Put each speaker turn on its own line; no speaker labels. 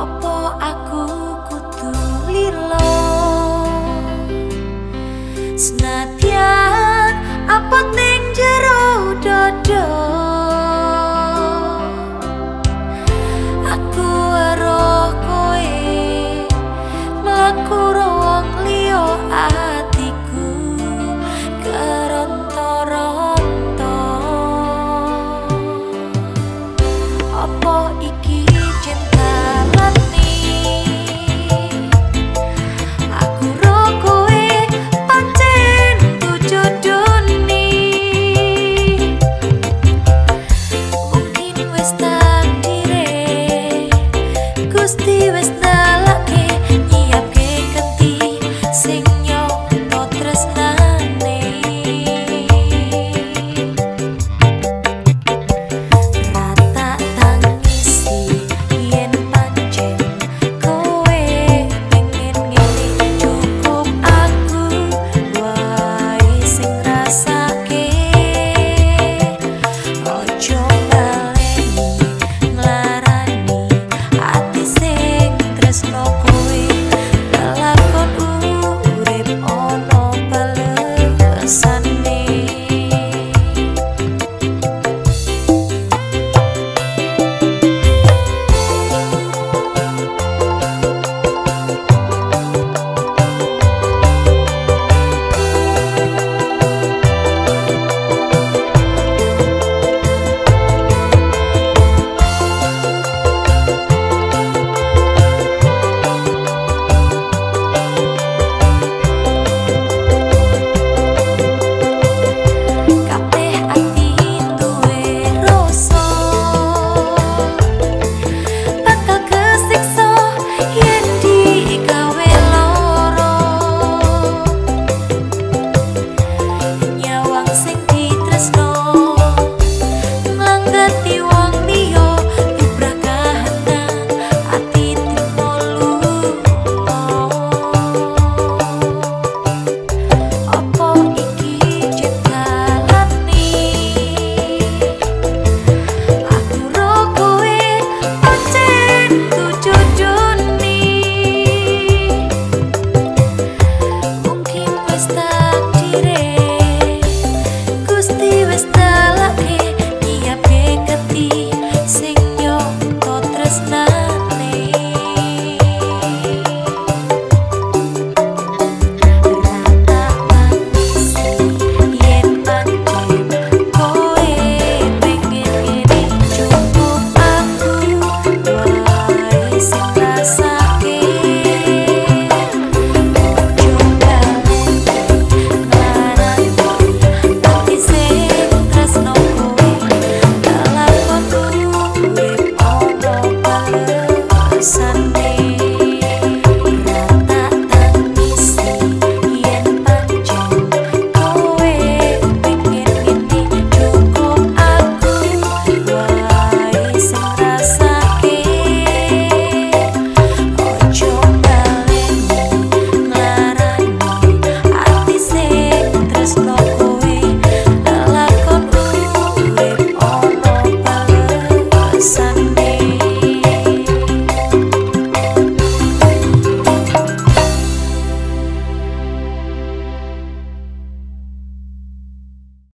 opo aku kudu lilo